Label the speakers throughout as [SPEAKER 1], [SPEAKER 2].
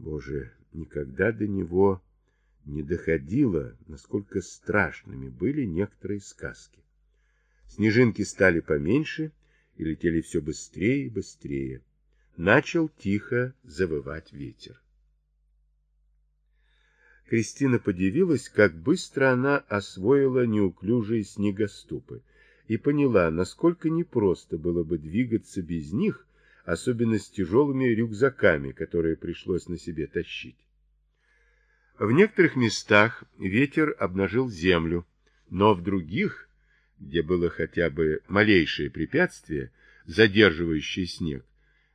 [SPEAKER 1] Боже, никогда до него не доходило, насколько страшными были некоторые сказки. Снежинки стали поменьше и летели все быстрее и быстрее. Начал тихо завывать ветер. Кристина подивилась, как быстро она освоила неуклюжие снегоступы и поняла, насколько непросто было бы двигаться без них, особенно с тяжелыми рюкзаками, которые пришлось на себе тащить. В некоторых местах ветер обнажил землю, но в других, где было хотя бы малейшее препятствие, задерживающее снег,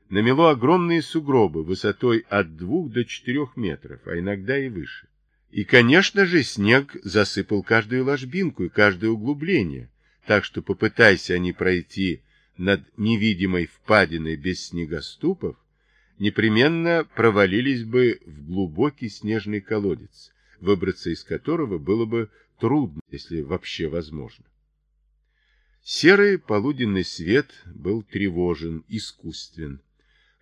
[SPEAKER 1] намело огромные сугробы высотой от двух до четырех метров, а иногда и выше. И, конечно же, снег засыпал каждую ложбинку и каждое углубление, так что попытайся они пройти над невидимой впадиной без снегоступов, непременно провалились бы в глубокий снежный колодец, выбраться из которого было бы трудно, если вообще возможно. Серый полуденный свет был тревожен, искусствен,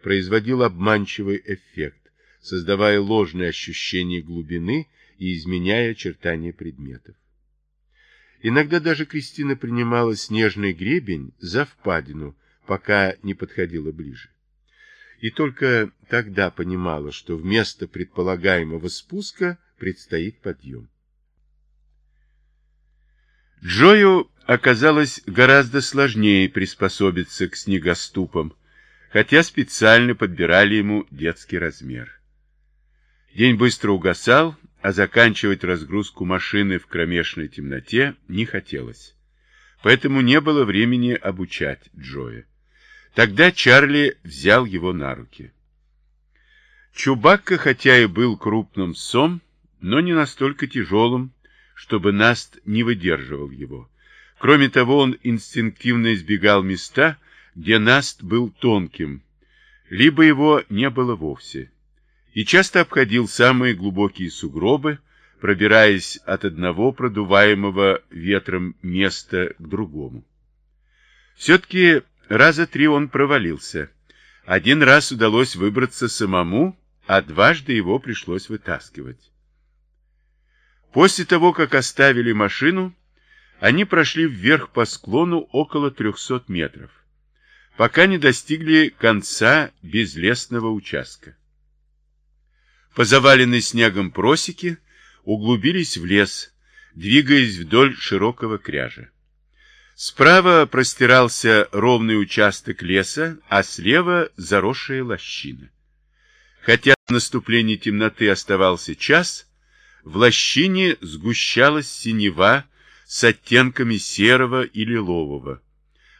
[SPEAKER 1] производил обманчивый эффект, создавая ложное ощущение глубины и изменяя очертания предметов. Иногда даже Кристина принимала снежный гребень за впадину, пока не подходила ближе. И только тогда понимала, что вместо предполагаемого спуска предстоит подъем. Джою оказалось гораздо сложнее приспособиться к снегоступам, хотя специально подбирали ему детский размер. День быстро угасал, а заканчивать разгрузку машины в кромешной темноте не хотелось. Поэтому не было времени обучать Джоя. Тогда Чарли взял его на руки. Чубакка, хотя и был крупным сом, но не настолько тяжелым, чтобы Наст не выдерживал его. Кроме того, он инстинктивно избегал места, где Наст был тонким, либо его не было вовсе и часто обходил самые глубокие сугробы, пробираясь от одного продуваемого ветром места к другому. Все-таки раза три он провалился. Один раз удалось выбраться самому, а дважды его пришлось вытаскивать. После того, как оставили машину, они прошли вверх по склону около 300 метров, пока не достигли конца безлесного участка. По заваленной снегом просеке углубились в лес, двигаясь вдоль широкого кряжа. Справа простирался ровный участок леса, а слева заросшая лощина. Хотя в наступлении темноты оставался час, в лощине сгущалась синева с оттенками серого и лилового,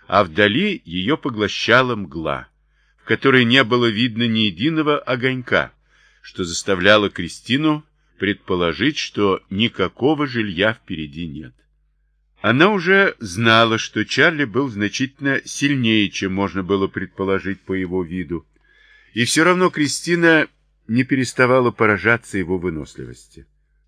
[SPEAKER 1] а вдали ее поглощала мгла, в которой не было видно ни единого огонька, что заставляло Кристину предположить, что никакого жилья впереди нет. Она уже знала, что Чарли был значительно сильнее, чем можно было предположить по его виду, и все равно Кристина не переставала поражаться его выносливости.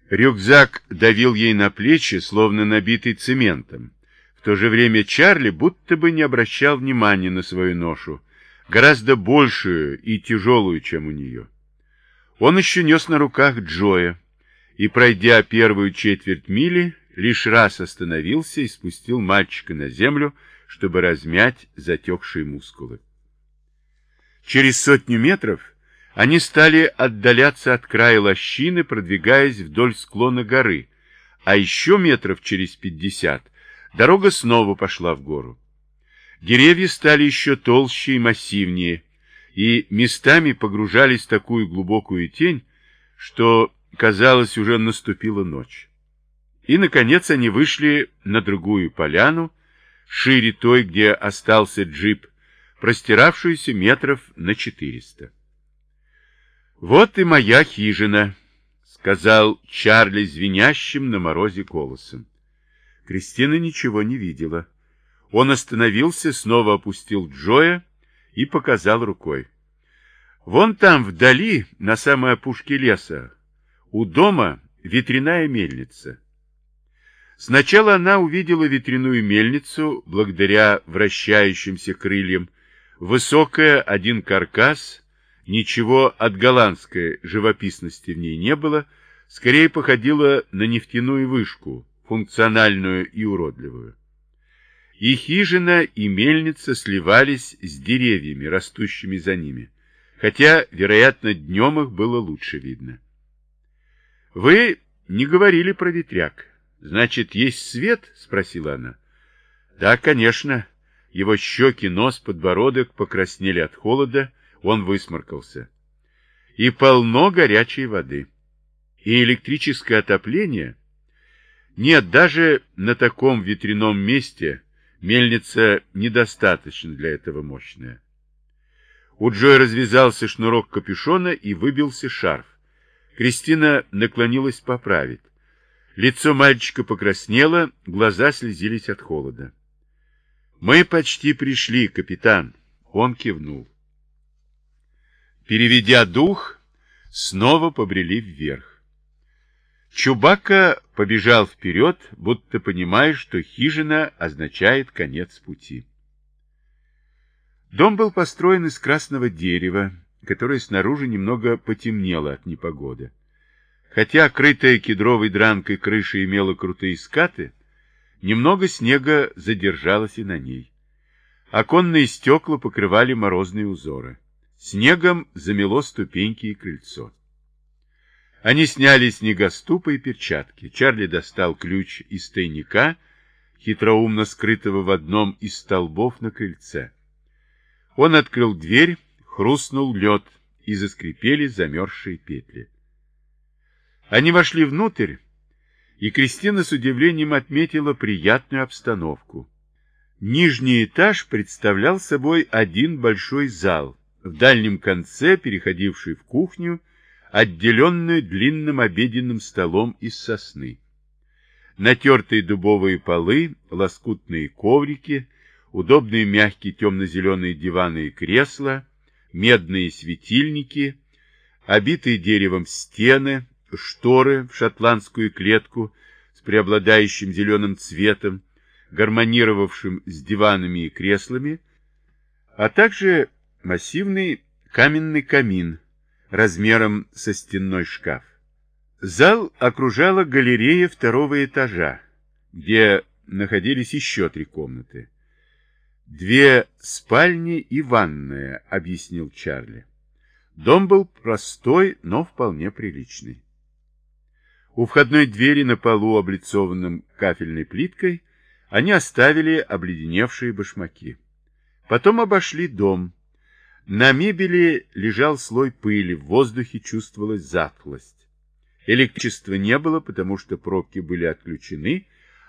[SPEAKER 1] Рюкзак давил ей на плечи, словно набитый цементом. В то же время Чарли будто бы не обращал внимания на свою ношу, гораздо большую и тяжелую, чем у нее. Он еще нес на руках Джоя и, пройдя первую четверть мили, лишь раз остановился и спустил мальчика на землю, чтобы размять затекшие мускулы. Через сотню метров они стали отдаляться от края лощины, продвигаясь вдоль склона горы, а еще метров через пятьдесят дорога снова пошла в гору. Деревья стали еще толще и массивнее, и местами погружались в такую глубокую тень, что, казалось, уже наступила ночь. И, наконец, они вышли на другую поляну, шире той, где остался джип, простиравшуюся метров на четыреста. «Вот и моя хижина», — сказал Чарли звенящим на морозе голосом. Кристина ничего не видела. Он остановился, снова опустил Джоя, и показал рукой. Вон там, вдали, на самой опушке леса, у дома ветряная мельница. Сначала она увидела ветряную мельницу, благодаря вращающимся крыльям, высокая один каркас, Ничего от голландской живописности в ней не было, скорее походила на нефтяную вышку, функциональную и уродливую. И хижина, и мельница сливались с деревьями, растущими за ними, хотя, вероятно, днем их было лучше видно. «Вы не говорили про ветряк. Значит, есть свет?» — спросила она. «Да, конечно». Его щеки, нос, подбородок покраснели от холода, он высморкался. И полно горячей воды. И электрическое отопление? Нет, даже на таком ветряном месте мельница недостаточно для этого мощная. У Джоя развязался шнурок капюшона и выбился шарф. Кристина наклонилась поправить. Лицо мальчика покраснело, глаза слезились от холода. «Мы почти пришли, капитан!» Он кивнул. Переведя дух, снова побрели вверх. Чубака побежал вперед, будто понимая, что хижина означает конец пути. Дом был построен из красного дерева, которое снаружи немного потемнело от непогоды. Хотя крытая кедровой дранкой крыша имела крутые скаты, немного снега задержалось и на ней. Оконные стекла покрывали морозные узоры. Снегом замело ступеньки и крыльцо. Они сняли снегоступы и перчатки. Чарли достал ключ из тайника, хитроумно скрытого в одном из столбов на крыльце. Он открыл дверь, хрустнул лед, и заскрипели замерзшие петли. Они вошли внутрь, и Кристина с удивлением отметила приятную обстановку. Нижний этаж представлял собой один большой зал, в дальнем конце, переходивший в кухню, отделенную длинным обеденным столом из сосны. Натертые дубовые полы, лоскутные коврики, удобные мягкие темно-зеленые диваны и кресла, медные светильники, обитые деревом стены, шторы в шотландскую клетку с преобладающим зеленым цветом, гармонировавшим с диванами и креслами, а также массивный каменный камин размером со стенной шкаф. Зал окружала галерея второго этажа, где находились еще три комнаты. «Две спальни и ванная», — объяснил Чарли. Дом был простой, но вполне приличный. У входной двери на полу, облицованном кафельной плиткой, они оставили обледеневшие башмаки. Потом обошли дом, на мебели лежал слой пыли, в воздухе чувствовалась затхлость. Электричества не было, потому что пробки были отключены,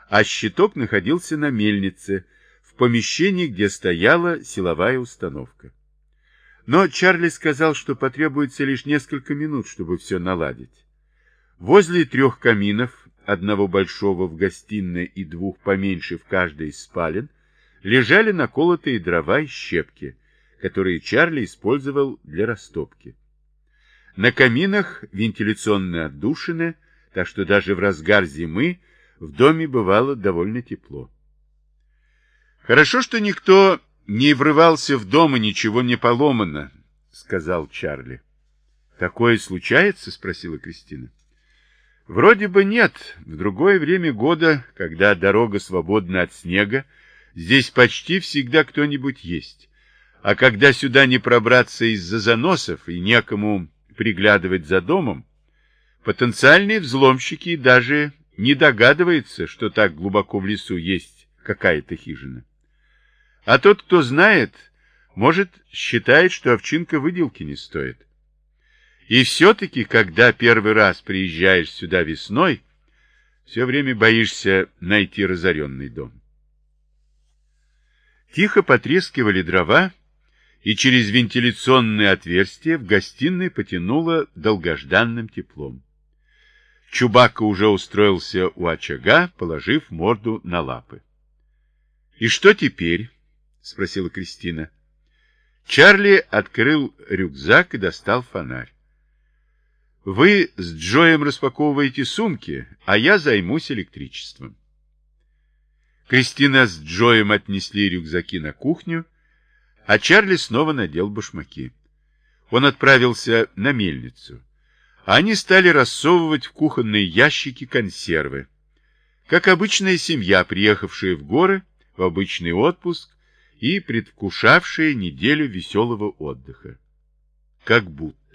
[SPEAKER 1] а щиток находился на мельнице, в помещении, где стояла силовая установка. Но Чарли сказал, что потребуется лишь несколько минут, чтобы все наладить. Возле трех каминов, одного большого в гостиной и двух поменьше в каждой из спален, лежали наколотые дрова и щепки – которые Чарли использовал для растопки. На каминах вентиляционные отдушины, так что даже в разгар зимы в доме бывало довольно тепло. «Хорошо, что никто не врывался в дом и ничего не поломано», — сказал Чарли. «Такое случается?» — спросила Кристина. «Вроде бы нет. В другое время года, когда дорога свободна от снега, здесь почти всегда кто-нибудь есть. А когда сюда не пробраться из-за заносов и некому приглядывать за домом, потенциальные взломщики даже не догадываются, что так глубоко в лесу есть какая-то хижина. А тот, кто знает, может, считает, что овчинка выделки не стоит. И все-таки, когда первый раз приезжаешь сюда весной, все время боишься найти разоренный дом. Тихо потрескивали дрова, и через вентиляционное отверстие в гостиной потянуло долгожданным теплом. Чубака уже устроился у очага, положив морду на лапы. — И что теперь? — спросила Кристина. Чарли открыл рюкзак и достал фонарь. — Вы с Джоем распаковываете сумки, а я займусь электричеством. Кристина с Джоем отнесли рюкзаки на кухню, а Чарли снова надел башмаки. он отправился на мельницу. Они стали рассовывать в кухонные ящики консервы. Как обычная семья, приехавшая в горы в обычный отпуск и предвкушавшая неделю веселого отдыха. Как будто.